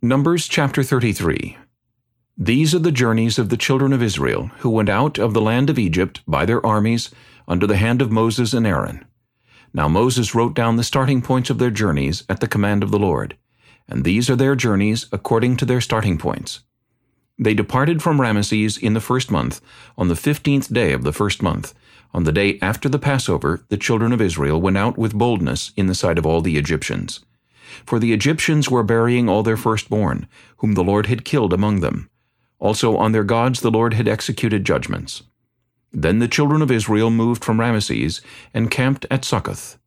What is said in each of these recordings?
Numbers chapter 33 These are the journeys of the children of Israel, who went out of the land of Egypt by their armies under the hand of Moses and Aaron. Now Moses wrote down the starting points of their journeys at the command of the Lord, and these are their journeys according to their starting points. They departed from Rameses in the first month, on the fifteenth day of the first month. On the day after the Passover, the children of Israel went out with boldness in the sight of all the Egyptians. For the Egyptians were burying all their firstborn, whom the Lord had killed among them. Also on their gods the Lord had executed judgments. Then the children of Israel moved from Rameses, and camped at Succoth.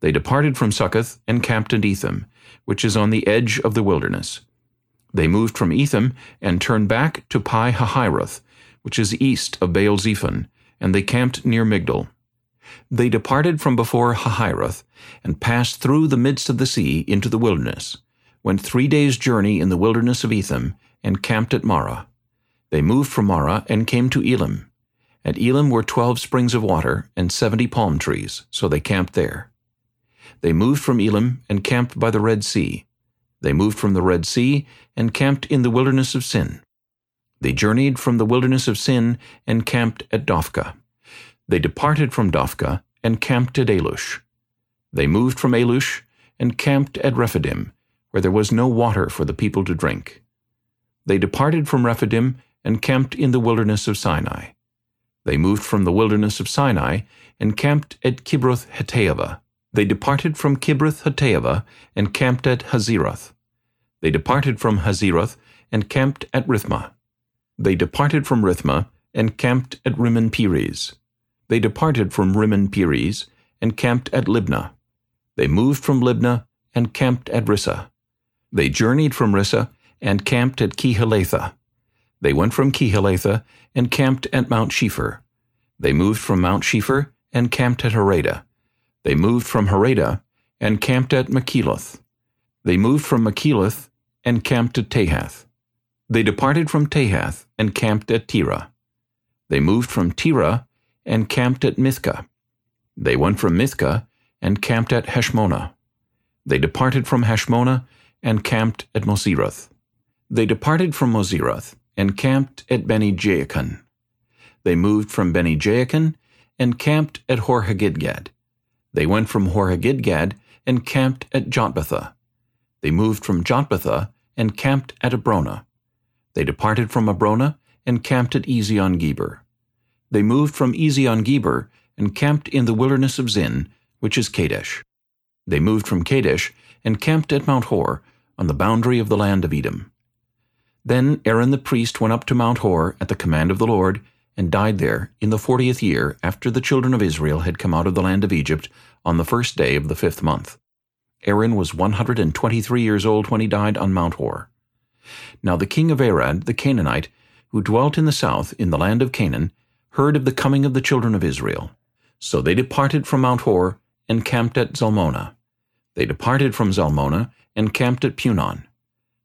They departed from Succoth, and camped at Etham, which is on the edge of the wilderness. They moved from Etham, and turned back to Pi Hahiroth, which is east of Baal Zephon, and they camped near Migdol. They departed from before Hahiroth, and passed through the midst of the sea into the wilderness, went three days' journey in the wilderness of Etham, and camped at Marah. They moved from Marah and came to Elim. At Elim were twelve springs of water and seventy palm trees, so they camped there. They moved from Elim and camped by the Red Sea. They moved from the Red Sea and camped in the wilderness of Sin. They journeyed from the wilderness of Sin and camped at Dophkah. They departed from Dophkah and camped at Alush. They moved from Alush and camped at Rephidim, where there was no water for the people to drink. They departed from Rephidim and camped in the wilderness of Sinai. They moved from the wilderness of Sinai and camped at Kibroth Hattaavah. They departed from Kibroth Hattaavah and camped at Hazeroth. They departed from Hazeroth and camped at Rithmah. They departed from Rithmah and camped at Rimmon Perez. They departed from Rimmon Perez and camped at Libnah. They moved from Libnah and camped at Rissah. They journeyed from Rissah and camped at Kehelathah. They went from Kehelathah and camped at Mount Shepher. They moved from Mount Shepher and camped at Haradah. They moved from Haradah and camped at Makheloth. They moved from Makheloth and camped at Tahath. They departed from Tahath and camped at Terah. They moved from Terah and camped at Mithkah. They went from Mithkah and camped at Heshmonah. They departed from Heshmonah and camped at Moseroth. They departed from Moseroth and camped at Bene Jaakan. They moved from Bene Jaakan and camped at Hor-Hagidgad. They went from Hor-Hagidgad and camped at Jotbathah. They moved from Jotbathah and camped at Abronah. They departed from Abronah and camped at Ezion-Geber. They moved from Ezion-Geber and camped in the wilderness of Zin, which is Kadesh. They moved from Kadesh and camped at Mount Hor, on the boundary of the land of Edom. Then Aaron the priest went up to Mount Hor at the command of the Lord, and died there in the fortieth year after the children of Israel had come out of the land of Egypt on the first day of the fifth month. Aaron was one hundred and twenty-three years old when he died on Mount Hor. Now the king of Arad, the Canaanite, who dwelt in the south in the land of Canaan, heard of the coming of the children of Israel. So they departed from Mount Hor and camped at Zalmonah. They departed from Zalmonah and camped at Punon.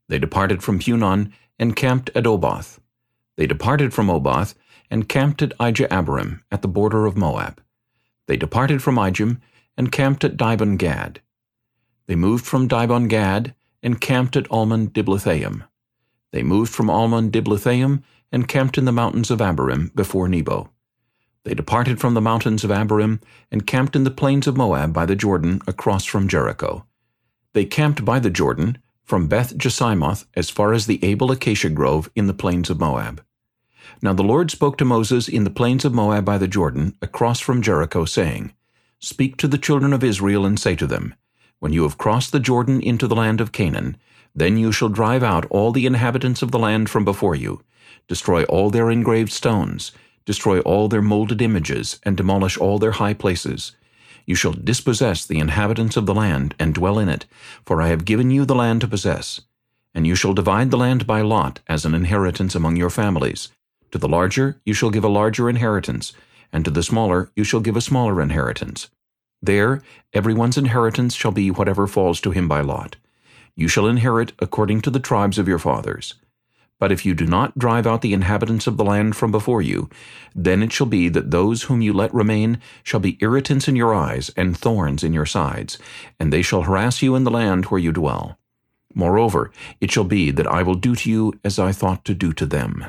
They departed from Punon and camped at Oboth. They departed from Oboth and camped at Ije-Abarim at the border of Moab. They departed from Ijim and camped at Dibon Gad. They moved from Dibon Gad and camped at Almon Diblathaim. They moved from Almon Diblathaim and camped in the mountains of Abarim before Nebo. They departed from the mountains of Abarim and camped in the plains of Moab by the Jordan across from Jericho. They camped by the Jordan from Beth Jesimoth as far as the Abel Acacia Grove in the plains of Moab. Now the Lord spoke to Moses in the plains of Moab by the Jordan, across from Jericho, saying, Speak to the children of Israel and say to them, When you have crossed the Jordan into the land of Canaan, then you shall drive out all the inhabitants of the land from before you, destroy all their engraved stones, destroy all their molded images, and demolish all their high places. You shall dispossess the inhabitants of the land, and dwell in it, for I have given you the land to possess. And you shall divide the land by lot as an inheritance among your families, to the larger you shall give a larger inheritance, and to the smaller you shall give a smaller inheritance. There everyone's inheritance shall be whatever falls to him by lot. You shall inherit according to the tribes of your fathers. But if you do not drive out the inhabitants of the land from before you, then it shall be that those whom you let remain shall be irritants in your eyes and thorns in your sides, and they shall harass you in the land where you dwell. Moreover, it shall be that I will do to you as I thought to do to them.